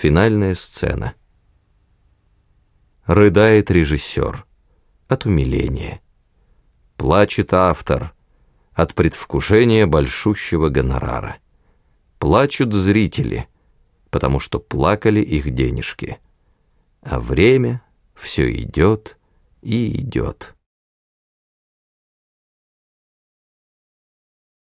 Финальная сцена. Рыдает режиссер от умиления. Плачет автор от предвкушения большущего гонорара. Плачут зрители, потому что плакали их денежки. А время все идет и идет.